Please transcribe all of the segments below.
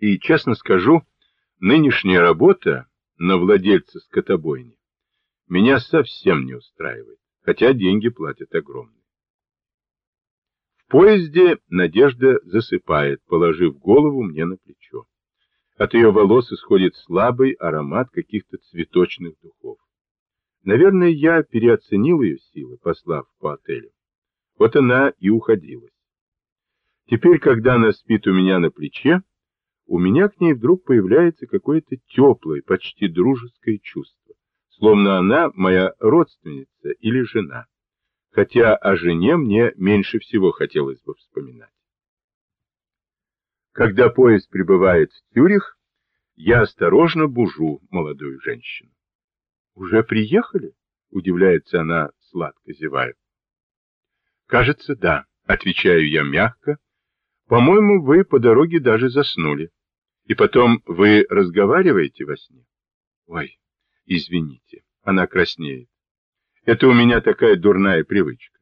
И, честно скажу, нынешняя работа на владельца скотобойни меня совсем не устраивает, хотя деньги платят огромные. В поезде Надежда засыпает, положив голову мне на плечо. От ее волос исходит слабый аромат каких-то цветочных духов. Наверное, я переоценил ее силы, послав по отелю. Вот она и уходилась. Теперь, когда она спит у меня на плече, у меня к ней вдруг появляется какое-то теплое, почти дружеское чувство, словно она моя родственница или жена, хотя о жене мне меньше всего хотелось бы вспоминать. Когда поезд прибывает в Тюрих, я осторожно бужу молодую женщину. «Уже приехали?» — удивляется она, сладко зевая. «Кажется, да», — отвечаю я мягко. «По-моему, вы по дороге даже заснули. И потом вы разговариваете во сне?» «Ой, извините», — она краснеет. «Это у меня такая дурная привычка».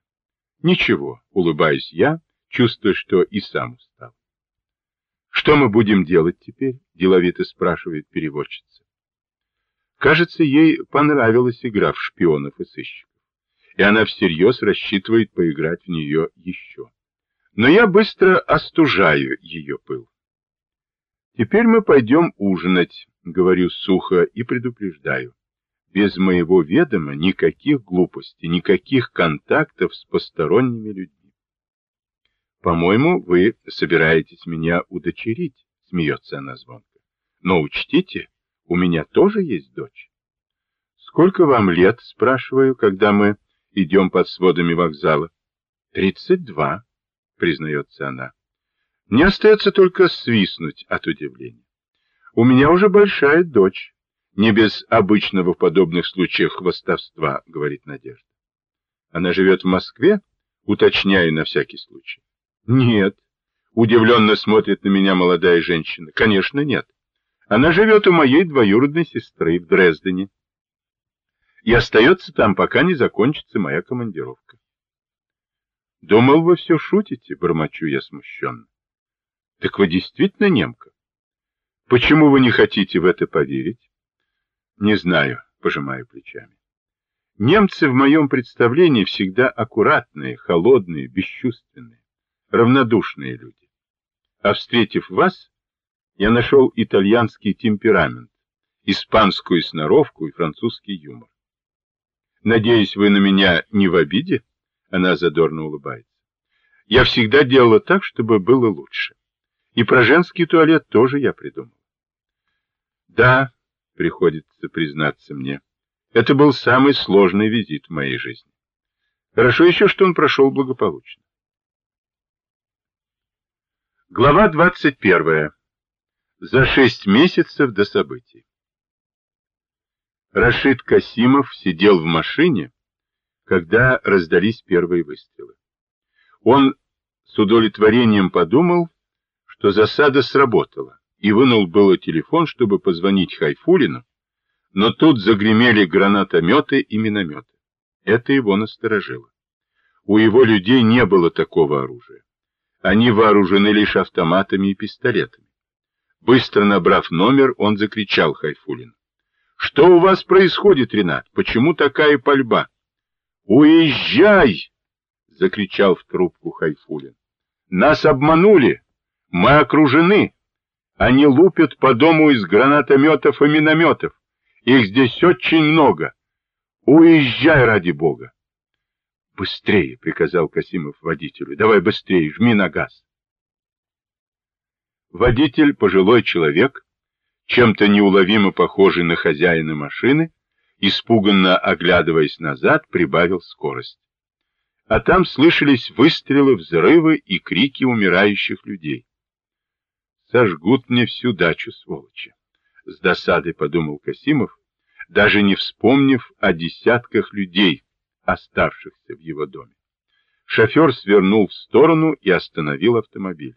«Ничего», — улыбаюсь я, чувствуя, что и сам устал. «Что мы будем делать теперь?» — деловито спрашивает переводчица. Кажется, ей понравилась игра в шпионов и сыщиков, и она всерьез рассчитывает поиграть в нее еще. Но я быстро остужаю ее пыл. «Теперь мы пойдем ужинать», — говорю сухо и предупреждаю. «Без моего ведома никаких глупостей, никаких контактов с посторонними людьми». «По-моему, вы собираетесь меня удочерить», — смеется она звонко. «Но учтите, у меня тоже есть дочь. Сколько вам лет, спрашиваю, когда мы идем под сводами вокзала? Тридцать два, признается она. Мне остается только свистнуть от удивления. У меня уже большая дочь. Не без обычного в подобных случаях хвостовства, говорит Надежда. Она живет в Москве? Уточняю на всякий случай. Нет. Удивленно смотрит на меня молодая женщина. Конечно, нет. Она живет у моей двоюродной сестры в Дрездене. И остается там, пока не закончится моя командировка. Думал, вы все шутите, бормочу я смущенно. Так вы действительно немка? Почему вы не хотите в это поверить? Не знаю, пожимаю плечами. Немцы в моем представлении всегда аккуратные, холодные, бесчувственные, равнодушные люди. А встретив вас, я нашел итальянский темперамент, испанскую сноровку и французский юмор. Надеюсь, вы на меня не в обиде? Она задорно улыбается. Я всегда делала так, чтобы было лучше. И про женский туалет тоже я придумал. Да, приходится признаться мне, это был самый сложный визит в моей жизни. Хорошо еще, что он прошел благополучно. Глава двадцать первая за шесть месяцев до событий. Рашид Касимов сидел в машине, когда раздались первые выстрелы. Он с удовлетворением подумал, что засада сработала, и вынул было телефон, чтобы позвонить Хайфулину, но тут загремели гранатометы и минометы. Это его насторожило. У его людей не было такого оружия. Они вооружены лишь автоматами и пистолетами. Быстро набрав номер, он закричал Хайфулин. «Что у вас происходит, Ренат? Почему такая пальба?» «Уезжай!» — закричал в трубку Хайфулин. «Нас обманули! Мы окружены! Они лупят по дому из гранатометов и минометов. Их здесь очень много. Уезжай ради бога!» «Быстрее!» — приказал Касимов водителю. «Давай быстрее, жми на газ!» Водитель, пожилой человек, чем-то неуловимо похожий на хозяина машины, испуганно оглядываясь назад, прибавил скорость. А там слышались выстрелы, взрывы и крики умирающих людей. «Сожгут мне всю дачу, сволочи!» — с досадой подумал Касимов, даже не вспомнив о десятках людей, оставшихся в его доме. Шофер свернул в сторону и остановил автомобиль.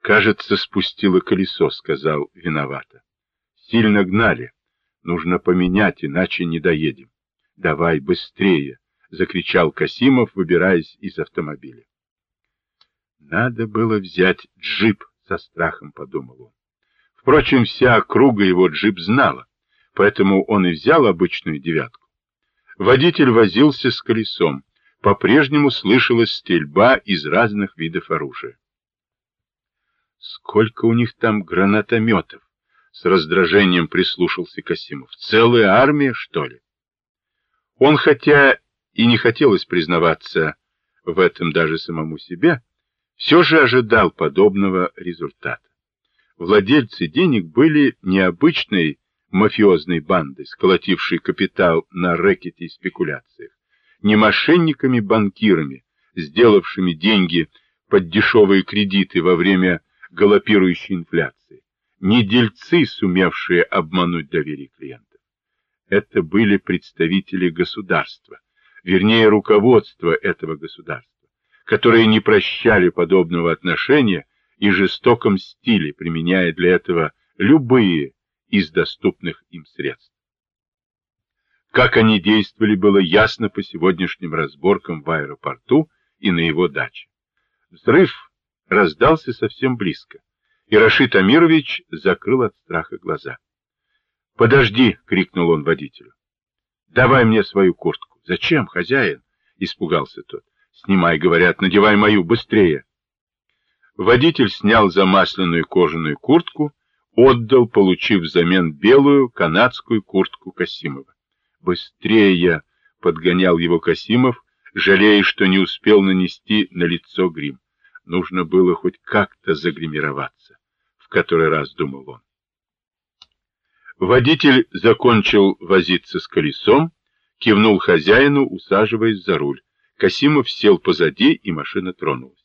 Кажется, спустило колесо, сказал виновато. Сильно гнали. Нужно поменять, иначе не доедем. Давай быстрее, закричал Касимов, выбираясь из автомобиля. Надо было взять джип, со страхом подумал он. Впрочем, вся округа его джип знала, поэтому он и взял обычную девятку. Водитель возился с колесом, по-прежнему слышалась стрельба из разных видов оружия. Сколько у них там гранатометов? С раздражением прислушался Касимов. Целая армия, что ли? Он, хотя и не хотелось признаваться в этом даже самому себе, все же ожидал подобного результата. Владельцы денег были необычной мафиозной бандой, сколотившей капитал на рэкете и спекуляциях, не мошенниками-банкирами, сделавшими деньги под дешевые кредиты во время галопирующей инфляции, не дельцы, сумевшие обмануть доверие клиентов. Это были представители государства, вернее руководство этого государства, которые не прощали подобного отношения и жестоко мстили, применяя для этого любые из доступных им средств. Как они действовали, было ясно по сегодняшним разборкам в аэропорту и на его даче. Взрыв раздался совсем близко, и Рашид Амирович закрыл от страха глаза. «Подожди!» — крикнул он водителю. «Давай мне свою куртку». «Зачем, хозяин?» — испугался тот. «Снимай, — говорят, — надевай мою, быстрее!» Водитель снял замасленную кожаную куртку, отдал, получив взамен белую канадскую куртку Касимова. «Быстрее!» — подгонял его Касимов, жалея, что не успел нанести на лицо грим. Нужно было хоть как-то загримироваться, в который раз думал он. Водитель закончил возиться с колесом, кивнул хозяину, усаживаясь за руль. Касимов сел позади, и машина тронулась.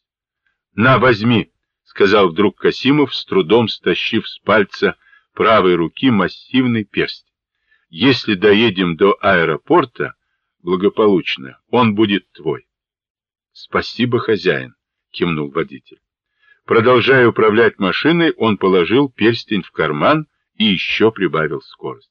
«На, возьми!» — сказал вдруг Касимов, с трудом стащив с пальца правой руки массивный перстень. «Если доедем до аэропорта благополучно, он будет твой». «Спасибо, хозяин», — кивнул водитель. Продолжая управлять машиной, он положил перстень в карман и еще прибавил скорость.